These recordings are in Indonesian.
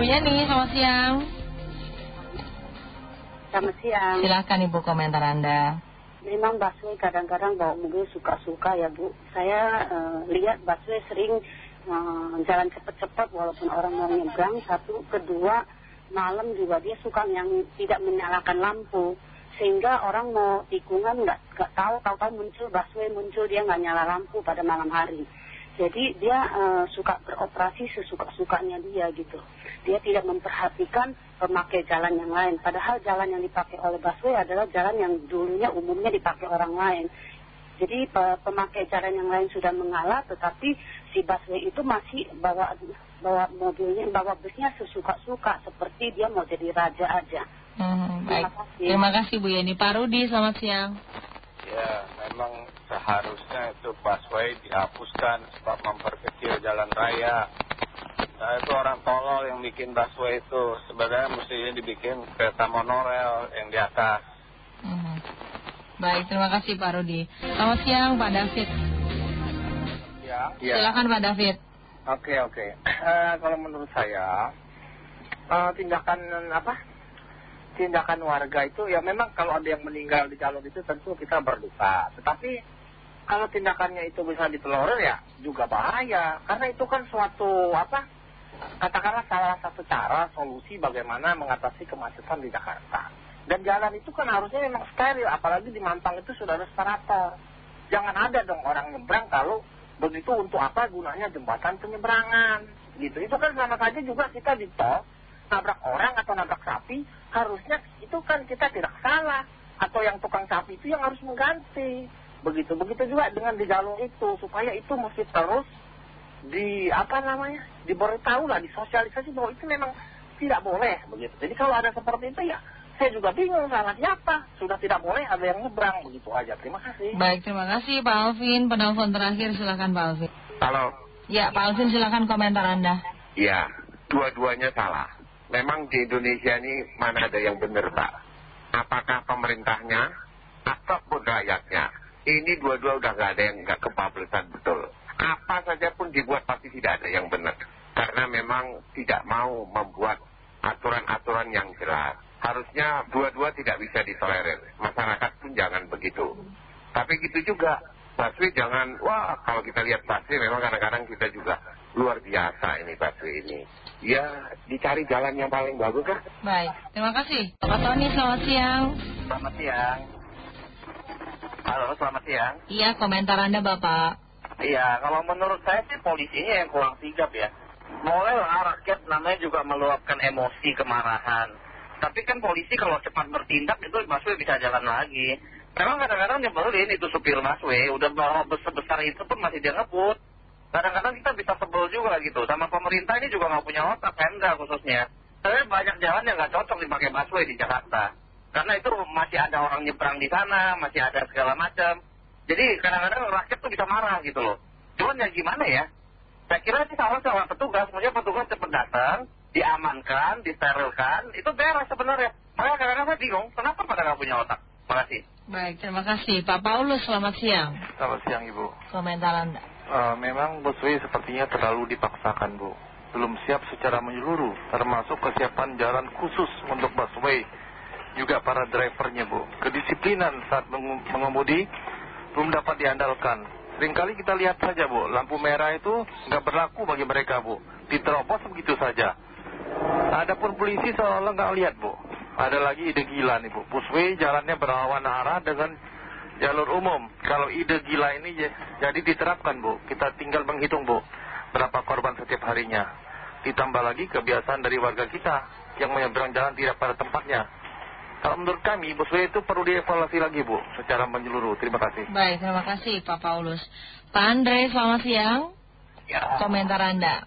Bu Yeni, selamat siang. Selamat siang. Silakan Ibu komentar Anda. Memang busway kadang-kadang bawa mobil suka-suka ya Bu. Saya eh, lihat busway sering eh, jalan cepat-cepat walaupun orang mau nyebrang. Satu, kedua, malam juga dia suka yang tidak menyalakan lampu. Sehingga orang mau tikungan nggak nggak tahu, tahu-tahu muncul busway muncul dia nggak nyala lampu pada malam hari. Jadi dia eh, suka beroperasi sesuka-sukanya dia gitu. Dia tidak memperhatikan pemakai jalan yang lain. Padahal jalan yang dipakai oleh busway adalah jalan yang dulunya umumnya dipakai orang lain. Jadi pe- pemakai jalan yang lain sudah mengalah, tetapi si busway itu masih bawa bawa mobilnya, bawa busnya sesuka-suka seperti dia mau jadi raja aja. Hmm, baik. Terima kasih. Terima kasih Bu Yeni. Pak Rudi, selamat siang. Ya, memang seharusnya itu busway dihapuskan sebab memperkecil jalan raya. Nah, itu orang tolol yang bikin busway itu. Sebenarnya mestinya dibikin kereta monorail yang di atas. Hmm. Baik, terima kasih Pak Rudi. Selamat siang Pak David. Ya, Silakan Pak David. Oke, oke. Eh, kalau menurut saya, eh, tindakan apa? Tindakan warga itu ya memang kalau ada yang meninggal di jalur itu tentu kita berduka. Tetapi kalau tindakannya itu bisa ditolerir ya juga bahaya. Karena itu kan suatu apa? Katakanlah salah satu cara solusi bagaimana mengatasi kemacetan di Jakarta. Dan jalan itu kan harusnya memang steril, apalagi di Mampang itu sudah ada separator. Jangan ada dong orang nyebrang kalau begitu untuk apa gunanya jembatan penyeberangan gitu itu kan sama saja juga kita di tol nabrak orang atau nabrak sapi harusnya itu kan kita tidak salah atau yang tukang sapi itu yang harus mengganti begitu begitu juga dengan di jalur itu supaya itu mesti terus di apa namanya diberitahu lah disosialisasi bahwa itu memang tidak boleh begitu jadi kalau ada seperti itu ya saya juga bingung salah siapa sudah tidak boleh ada yang nyebrang begitu aja terima kasih Baik, terima kasih Pak Alvin. Penelpon terakhir silakan Pak Alvin. Kalau Ya, Pak Alvin silakan komentar Anda. ya dua-duanya salah. Memang di Indonesia ini mana ada yang benar Pak? Apakah pemerintahnya ataupun rakyatnya? Ini dua-dua udah nggak ada yang nggak kebablasan betul. Apa saja pun dibuat pasti tidak ada yang benar. Karena memang tidak mau membuat aturan-aturan yang jelas. Harusnya dua-dua tidak bisa ditolerir. Masyarakat pun jangan begitu. Tapi gitu juga, busway jangan, wah kalau kita lihat busway memang kadang-kadang kita juga luar biasa ini busway ini. Ya dicari jalan yang paling bagus kan. Baik, terima kasih. Pak Tony, selamat siang. selamat siang halo selamat siang Iya, komentar Anda Bapak. Iya, kalau menurut saya sih polisinya yang kurang sigap ya. Bolehlah rakyat namanya juga meluapkan emosi, kemarahan. Tapi kan polisi kalau cepat bertindak itu busway bisa jalan lagi. Memang kadang-kadang nyebelin itu supir busway, udah bawa besar-besar itu pun masih dia ngebut. Kadang-kadang kita bisa sebel juga gitu. Sama pemerintah ini juga nggak punya otak, Pemda khususnya. Tapi banyak jalan yang nggak cocok dipakai busway di Jakarta. Karena itu masih ada orang nyebrang di sana, masih ada segala macam. Jadi kadang-kadang rakyat tuh bisa marah gitu loh. Cuman ya gimana ya? Saya kira sih salah sama petugas. Maksudnya petugas cepat datang, diamankan, disterilkan. Itu beres sebenarnya. Makanya kadang-kadang saya bingung, kenapa pada nggak punya otak? Makasih. Baik, terima kasih. Pak Paulus, selamat siang. Selamat siang Ibu. Komentar Anda. Eh, memang busway sepertinya terlalu dipaksakan Bu. Belum siap secara menyeluruh, termasuk kesiapan jalan khusus untuk busway. Juga para drivernya Bu. Kedisiplinan saat mengemudi belum dapat diandalkan. Seringkali kita lihat saja Bu, lampu merah itu nggak berlaku bagi mereka Bu. Diterobos begitu saja. Adapun polisi seolah nggak lihat Bu. Ada lagi ide gila nih Bu. Busway jalannya berlawan arah dengan jalur umum. Kalau ide gila ini jadi diterapkan Bu. Kita tinggal menghitung Bu. Berapa korban setiap harinya. Ditambah lagi kebiasaan dari warga kita yang menyeberang jalan tidak pada tempatnya. Kalau menurut kami, busway itu perlu dievaluasi lagi Bu. Secara menyeluruh. Terima kasih. Baik, terima kasih Pak Paulus. Pak Andre, selamat siang. Ya, Komentar Anda.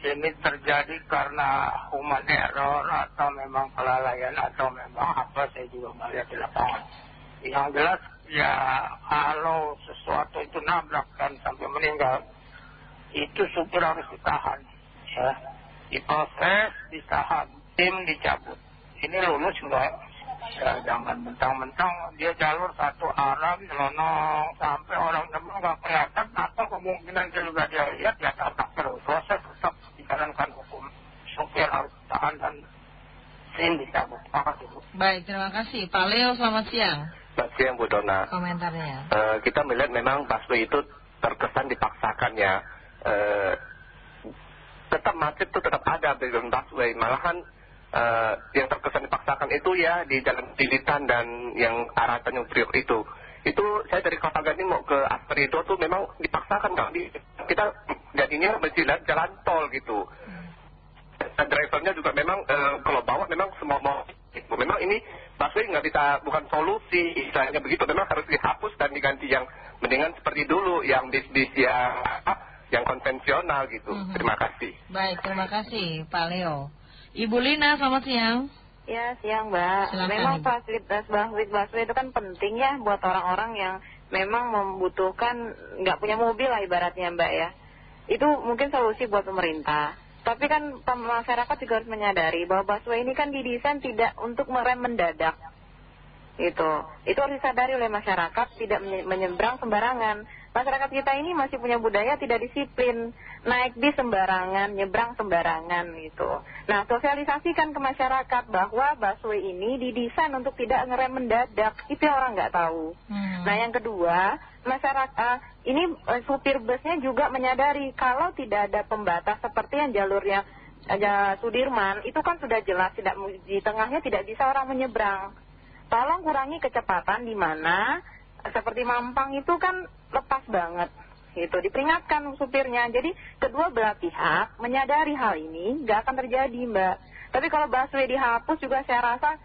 ini terjadi karena human error atau memang kelalaian atau memang apa saya juga melihat di lapangan. Yang jelas ya kalau sesuatu itu nabrak dan sampai meninggal itu supir harus ditahan ya diproses ditahan tim dicabut ini lulus enggak ya jangan mentang-mentang dia jalur satu arah nyelonong sampai orang nyebrang nggak kelihatan atau kemungkinan dia juga dia lihat ya tabrak terus proses tetap dijalankan hukum kebersamaan dan bisa Bu. Terima kasih Bu. Baik, terima kasih. Pak Leo, selamat siang. Selamat siang Bu Dona. Komentarnya. Eh, kita melihat memang busway itu terkesan dipaksakan ya. Eh, tetap macet itu tetap ada di dalam busway. Malahan eh, yang terkesan dipaksakan itu ya di jalan Tilitan dan yang arah Tanjung Priok itu. Itu saya dari Kota Gading mau ke Asperido tuh memang dipaksakan kalau di, kita jadinya mesti lihat jalan tol gitu. Dan drivernya juga memang eh, kalau bawa memang semua mau gitu. Memang ini busway nggak bisa bukan solusi istilahnya begitu. Memang harus dihapus dan diganti yang mendingan seperti dulu yang bis-bis yang yang konvensional gitu. Mhm. Terima kasih. Baik, terima kasih Pak Leo. Ibu Lina, selamat siang. Ya, siang Mbak. Silakan, memang fasilitas busway, busway itu kan penting ya buat orang-orang yang memang membutuhkan, nggak punya mobil lah ibaratnya Mbak ya. Itu mungkin solusi buat pemerintah. Tapi kan masyarakat juga harus menyadari bahwa busway ini kan didesain tidak untuk merem mendadak. Itu. Itu harus disadari oleh masyarakat tidak menye- menyeberang sembarangan. Masyarakat kita ini masih punya budaya tidak disiplin. Naik bis sembarangan, nyebrang sembarangan gitu. Nah, sosialisasikan ke masyarakat bahwa busway ini didesain untuk tidak ngerem mendadak. Itu yang orang nggak tahu. Hmm. Nah, yang kedua, masyarakat ini eh, supir busnya juga menyadari kalau tidak ada pembatas seperti yang jalurnya aja Sudirman, itu kan sudah jelas tidak di tengahnya tidak bisa orang menyeberang. Tolong kurangi kecepatan di mana seperti Mampang itu kan lepas banget. Gitu, diperingatkan supirnya. Jadi kedua belah pihak menyadari hal ini nggak akan terjadi mbak. Tapi kalau busway dihapus juga saya rasa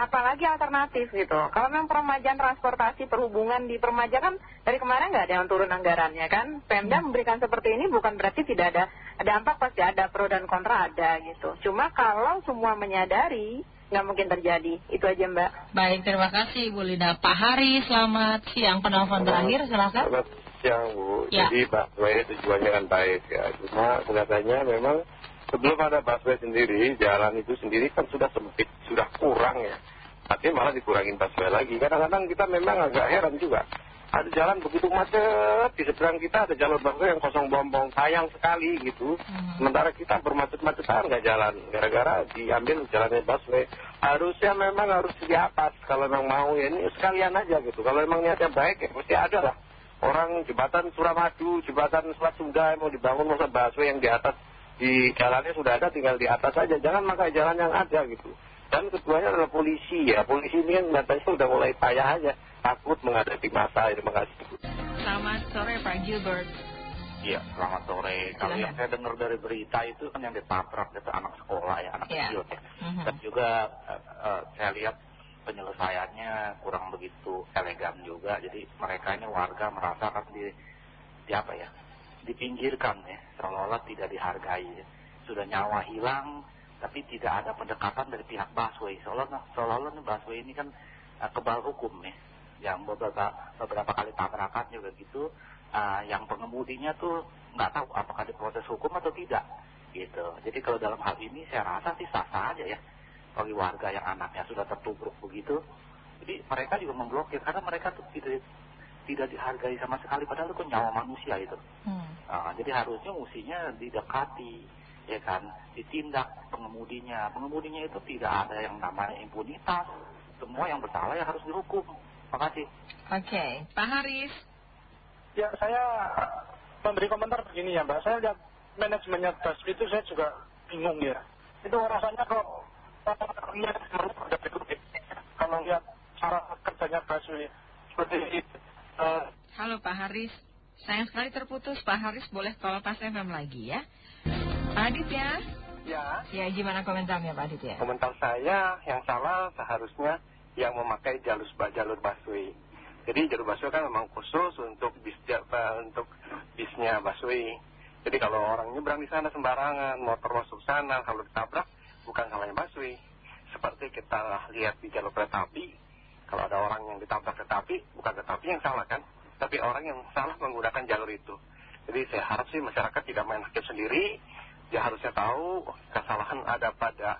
apalagi alternatif gitu. Kalau memang peremajaan transportasi perhubungan di permaja kan dari kemarin nggak ada yang turun anggarannya kan. Pemda memberikan seperti ini bukan berarti tidak ada dampak pasti ada pro dan kontra ada gitu. Cuma kalau semua menyadari nggak mungkin terjadi. Itu aja mbak. Baik, terima kasih Ibu Lina. Pak Hari, selamat siang. Penelpon terakhir, silakan. Selamat siang Bu. Ya. Jadi busway tujuannya kan baik ya. Cuma kelihatannya memang sebelum ada busway sendiri, jalan itu sendiri kan sudah sempit, sudah kurang ya. Artinya malah dikurangin busway lagi. Kadang-kadang kita memang agak heran juga. Ada jalan begitu macet, di seberang kita ada jalur busway yang kosong bombong. Sayang sekali gitu. Hmm. Sementara kita bermacet-macetan nggak jalan. Gara-gara diambil jalannya busway. Harusnya memang harus di atas. Kalau memang mau ya ini sekalian aja gitu. Kalau memang niatnya baik ya pasti ada lah. Orang jembatan Suramadu, jembatan Selat Sunda mau dibangun masa busway yang di atas di jalannya sudah ada tinggal di atas saja. Jangan pakai jalan yang ada gitu. Dan keduanya adalah polisi ya. Polisi ini kan katanya sudah mulai payah aja. Takut menghadapi masa. Terima kasih. Selamat sore Pak Gilbert. Iya, selamat sore. Kalau yang saya dengar dari berita itu kan yang ditabrak itu anak sekolah ya, anak Iya. kecil ya. Mhm. Dan juga eh, eh, saya lihat penyelesaiannya kurang begitu elegan juga. Jadi mereka ini warga merasakan di, di apa ya, dipinggirkan ya, seolah-olah tidak dihargai. ya. Sudah nyawa hilang, tapi tidak ada pendekatan dari pihak busway. Seolah-olah, nih busway ini kan eh, kebal hukum ya. Yang beberapa beberapa kali tabrakan juga gitu, eh, yang pengemudinya tuh nggak tahu apakah diproses hukum atau tidak gitu. Jadi kalau dalam hal ini saya rasa sih sah-sah aja ya bagi warga yang anaknya sudah tertubruk begitu. Jadi mereka juga memblokir karena mereka tuh tidak tidak dihargai sama sekali padahal itu kan nyawa manusia itu. Hmm. Ah, jadi harusnya musinya didekati ya kan, ditindak pengemudinya. Pengemudinya itu tidak ada yang namanya impunitas. Semua yang bersalah ya harus dihukum. Terima kasih. Oke, Pak Haris. Ya, saya memberi komentar begini ya Mbak. Saya lihat manajemennya busway itu saya juga bingung ya. Itu rasanya begitu. Kalau lihat cara kerjanya busway seperti itu. eh, Halo Pak Haris. Sayang sekali terputus. Pak Haris boleh call pas FM lagi ya. Adit ya. Ya, Ya, gimana komentarnya Pak Adit ya? komentar saya yang salah seharusnya yang memakai jalur jalur busway. Jadi jalur busway kan memang khusus untuk bis untuk bisnya busway. Jadi kalau orang nyebrang di sana sembarangan, motor masuk sana, kalau ditabrak bukan salahnya busway. Seperti kita lihat di jalur kereta api, kalau ada orang yang ditabrak kereta api, bukan kereta api yang salah kan, tapi orang yang salah menggunakan jalur itu. Jadi saya harap sih masyarakat tidak main hakim sendiri, dia harusnya tahu kesalahan ada pada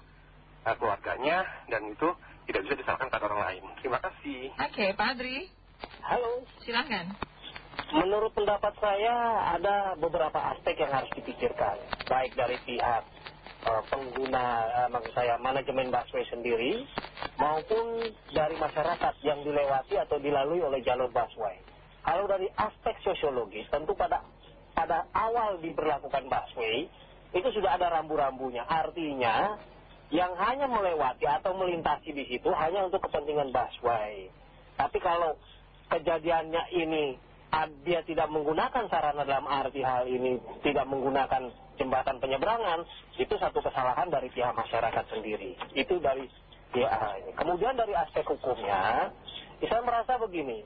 eh, keluarganya dan itu tidak bisa disalahkan pada orang lain. Terima kasih. Oke, Pak Adri. Halo, Silahkan. menurut pendapat saya ada beberapa aspek yang harus dipikirkan, baik dari pihak eh, pengguna, eh, maksud saya manajemen busway sendiri, maupun dari masyarakat yang dilewati atau dilalui oleh jalur busway. Kalau dari aspek sosiologis, tentu pada pada awal diberlakukan busway, itu sudah ada rambu-rambunya. Artinya, yang hanya melewati atau melintasi di situ hanya untuk kepentingan busway. Tapi kalau kejadiannya ini dia tidak menggunakan sarana dalam arti hal ini tidak menggunakan jembatan penyeberangan, itu satu kesalahan dari pihak masyarakat sendiri. Itu dari pihak ini. Kemudian dari aspek hukumnya, saya merasa begini,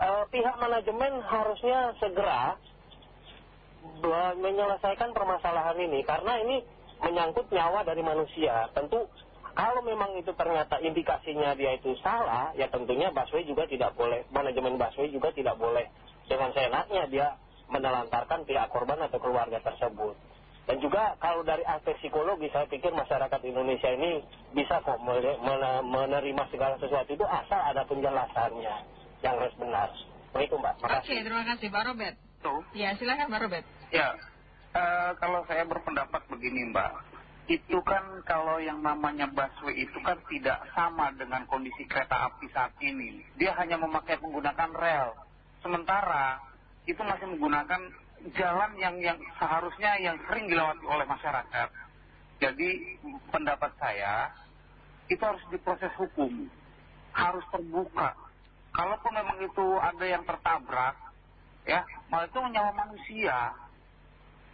eh, pihak manajemen harusnya segera menyelesaikan permasalahan ini karena ini menyangkut nyawa dari manusia. Tentu kalau memang itu ternyata indikasinya dia itu salah, ya tentunya busway juga tidak boleh, manajemen busway juga tidak boleh dengan seenaknya dia menelantarkan pihak korban atau keluarga tersebut. Dan juga kalau dari aspek psikologi, saya pikir masyarakat Indonesia ini bisa kok menerima segala sesuatu itu asal ada penjelasannya yang harus benar. Begitu Mbak. Oke, terima kasih Pak Robert. Tuh. Ya, silakan Pak Robert. Ya, uh, kalau saya berpendapat begini Mbak, itu kan kalau yang namanya busway itu kan tidak sama dengan kondisi kereta api saat ini. Dia hanya memakai menggunakan rel. Sementara itu masih menggunakan jalan yang yang seharusnya yang sering dilewati oleh masyarakat. Jadi pendapat saya itu harus diproses hukum, harus terbuka. Kalaupun memang itu ada yang tertabrak, ya, malah itu nyawa manusia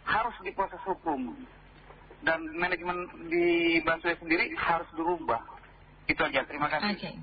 harus diproses hukum dan manajemen di busway sendiri harus dirubah. Itu aja, terima kasih.